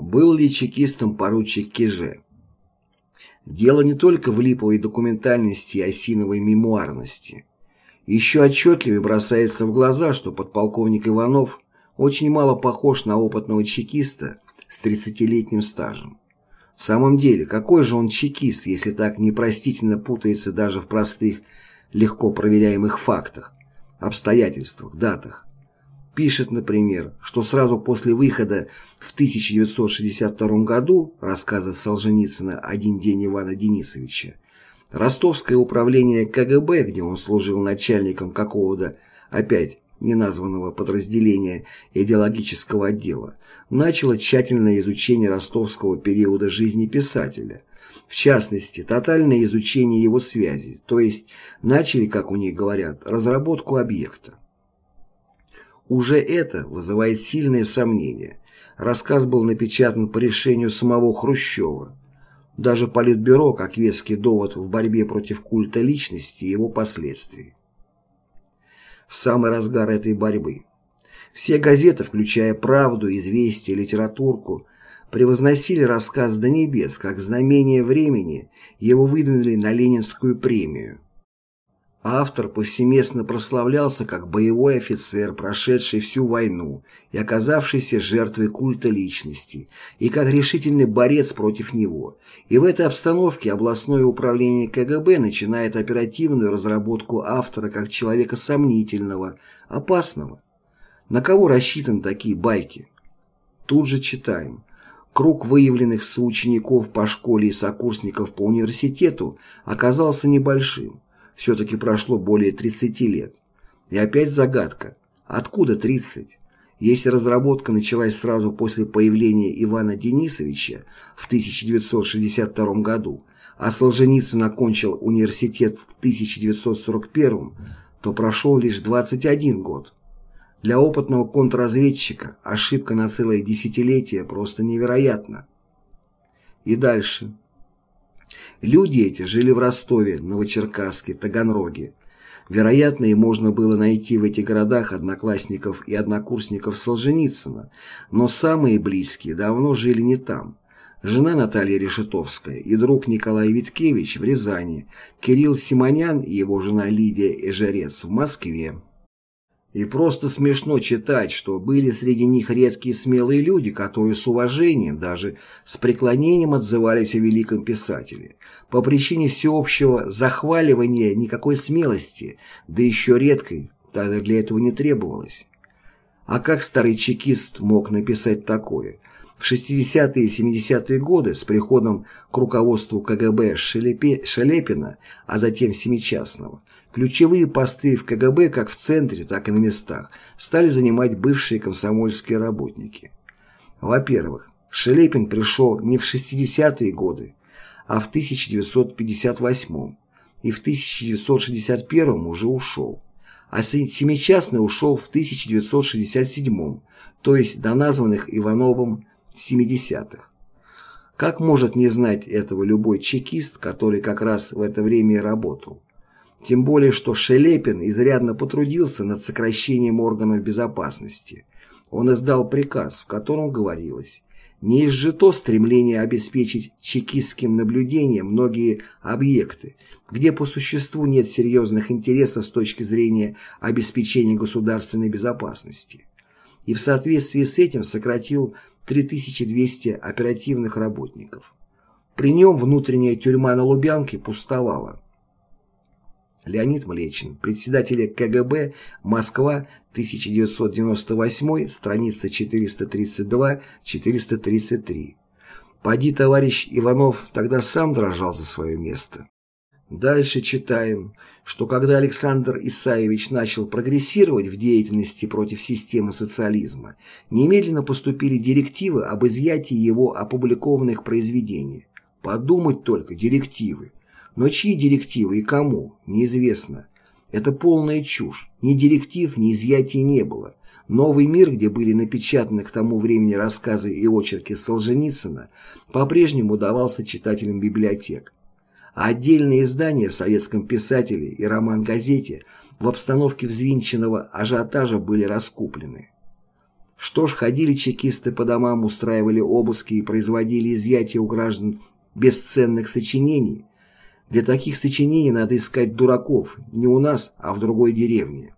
Был ли чекистом поручик Киже? Дело не только в липовой документальности и осиновой мемуарности. Еще отчетливее бросается в глаза, что подполковник Иванов очень мало похож на опытного чекиста с 30-летним стажем. В самом деле, какой же он чекист, если так непростительно путается даже в простых, легко проверяемых фактах, обстоятельствах, датах? Пишет, например, что сразу после выхода в 1962 году рассказа Солженицына «Один день Ивана Денисовича» Ростовское управление КГБ, где он служил начальником какого-то, опять, неназванного подразделения идеологического отдела, начало тщательное изучение ростовского периода жизни писателя, в частности, тотальное изучение его связи, то есть начали, как у них говорят, разработку объекта. Уже это вызывает сильные сомнения. Рассказ был напечатан по решению самого Хрущева. Даже Политбюро, как веский довод в борьбе против культа личности и его последствий. В самый разгар этой борьбы. Все газеты, включая «Правду», «Известия», «Литературку», превозносили рассказ до небес, как знамение времени, его выдвинули на Ленинскую премию. Автор повсеместно прославлялся как боевой офицер, прошедший всю войну и оказавшийся жертвой культа личности, и как решительный борец против него. И в этой обстановке областное управление КГБ начинает оперативную разработку автора как человека сомнительного, опасного. На кого рассчитаны такие байки? Тут же читаем. Круг выявленных соучеников по школе и сокурсников по университету оказался небольшим все-таки прошло более 30 лет. И опять загадка. Откуда 30? Если разработка началась сразу после появления Ивана Денисовича в 1962 году, а Солженицын окончил университет в 1941, то прошел лишь 21 год. Для опытного контрразведчика ошибка на целое десятилетие просто невероятна. И дальше. Люди эти жили в Ростове, Новочеркасске, Таганроге. Вероятно, и можно было найти в этих городах одноклассников и однокурсников Солженицына, но самые близкие давно жили не там. Жена Наталья Решетовская и друг Николай Виткевич в Рязани, Кирилл Симонян и его жена Лидия Эжерец в Москве. И просто смешно читать, что были среди них редкие смелые люди, которые с уважением, даже с преклонением отзывались о великом писателе. По причине всеобщего захваливания никакой смелости, да еще редкой, тогда для этого не требовалось. А как старый чекист мог написать такое? В 60-е и 70-е годы с приходом к руководству КГБ Шелепе, Шелепина, а затем Семичастного, Ключевые посты в КГБ как в центре, так и на местах стали занимать бывшие комсомольские работники. Во-первых, Шелепин пришел не в 60-е годы, а в 1958 и в 1961 уже ушел, а Семичастный ушел в 1967 то есть до названных Ивановым 70-х. Как может не знать этого любой чекист, который как раз в это время и работал? Тем более, что Шелепин изрядно потрудился над сокращением органов безопасности. Он издал приказ, в котором говорилось «Не изжито стремление обеспечить чекистским наблюдением многие объекты, где по существу нет серьезных интересов с точки зрения обеспечения государственной безопасности» и в соответствии с этим сократил 3200 оперативных работников. При нем внутренняя тюрьма на Лубянке пустовала. Леонид Млечин, председатель КГБ, Москва, 1998, страница 432-433. Поди, товарищ Иванов тогда сам дрожал за свое место. Дальше читаем, что когда Александр Исаевич начал прогрессировать в деятельности против системы социализма, немедленно поступили директивы об изъятии его опубликованных произведений. Подумать только, директивы. Но чьи директивы и кому, неизвестно. Это полная чушь. Ни директив, ни изъятий не было. Новый мир, где были напечатаны к тому времени рассказы и очерки Солженицына, по-прежнему давался читателям библиотек. Отдельные издания в «Советском писателе» и «Роман-газете» в обстановке взвинченного ажиотажа были раскуплены. Что ж, ходили чекисты по домам, устраивали обыски и производили изъятия у граждан бесценных сочинений. Для таких сочинений надо искать дураков, не у нас, а в другой деревне.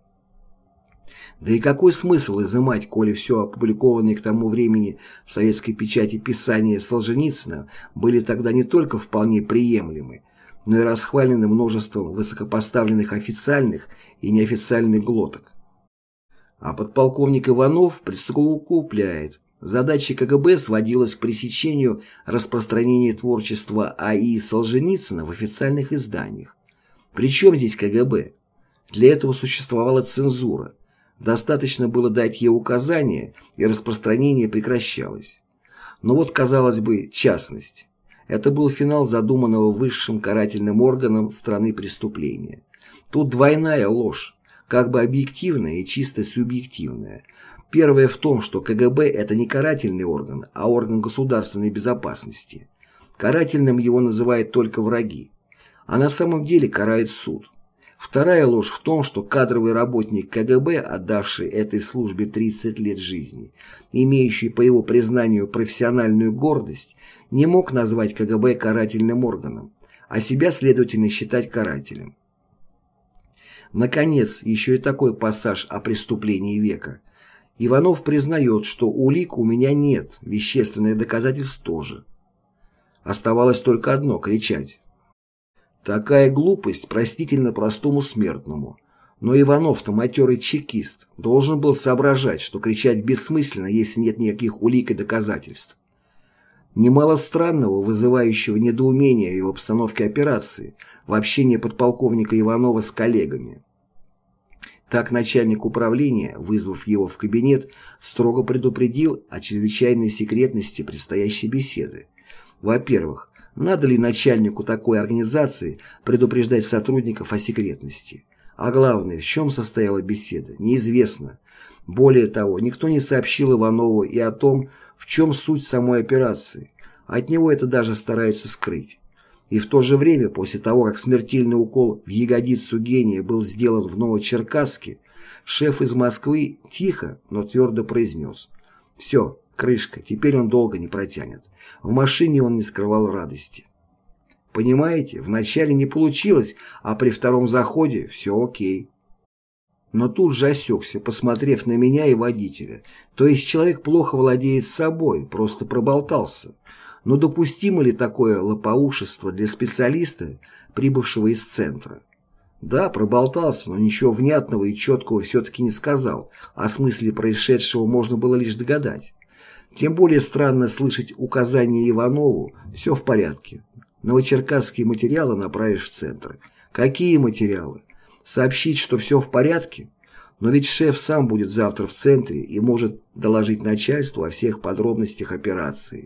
Да и какой смысл изымать, коли все опубликованные к тому времени в советской печати писания Солженицына были тогда не только вполне приемлемы, но и расхвалены множеством высокопоставленных официальных и неофициальных глоток. А подполковник Иванов присовокупляет, задача КГБ сводилась к пресечению распространения творчества А.И. Солженицына в официальных изданиях. Причем здесь КГБ? Для этого существовала цензура – Достаточно было дать ей указания, и распространение прекращалось. Но вот, казалось бы, частность. Это был финал задуманного высшим карательным органом страны преступления. Тут двойная ложь, как бы объективная и чисто субъективная. Первое в том, что КГБ – это не карательный орган, а орган государственной безопасности. Карательным его называют только враги. А на самом деле карает суд. Вторая ложь в том, что кадровый работник КГБ, отдавший этой службе 30 лет жизни, имеющий по его признанию профессиональную гордость, не мог назвать КГБ карательным органом, а себя, следовательно, считать карателем. Наконец, еще и такой пассаж о преступлении века. Иванов признает, что улик у меня нет, вещественных доказательств тоже. Оставалось только одно – кричать. Такая глупость простительна простому смертному. Но Иванов-то матерый чекист, должен был соображать, что кричать бессмысленно, если нет никаких улик и доказательств. Немало странного, вызывающего недоумение в обстановке операции, в общении подполковника Иванова с коллегами. Так начальник управления, вызвав его в кабинет, строго предупредил о чрезвычайной секретности предстоящей беседы. Во-первых, надо ли начальнику такой организации предупреждать сотрудников о секретности? А главное, в чем состояла беседа, неизвестно. Более того, никто не сообщил Иванову и о том, в чем суть самой операции. От него это даже стараются скрыть. И в то же время, после того, как смертельный укол в ягодицу гения был сделан в Новочеркасске, шеф из Москвы тихо, но твердо произнес «Все, Крышка, теперь он долго не протянет. В машине он не скрывал радости. Понимаете, вначале не получилось, а при втором заходе все окей. Но тут же осекся, посмотрев на меня и водителя. То есть человек плохо владеет собой, просто проболтался. Но допустимо ли такое лопоушество для специалиста, прибывшего из центра? Да, проболтался, но ничего внятного и четкого все-таки не сказал. О смысле происшедшего можно было лишь догадать. Тем более странно слышать указания Иванову «все в порядке». Новочеркасские материалы направишь в центр. Какие материалы? Сообщить, что все в порядке? Но ведь шеф сам будет завтра в центре и может доложить начальству о всех подробностях операции.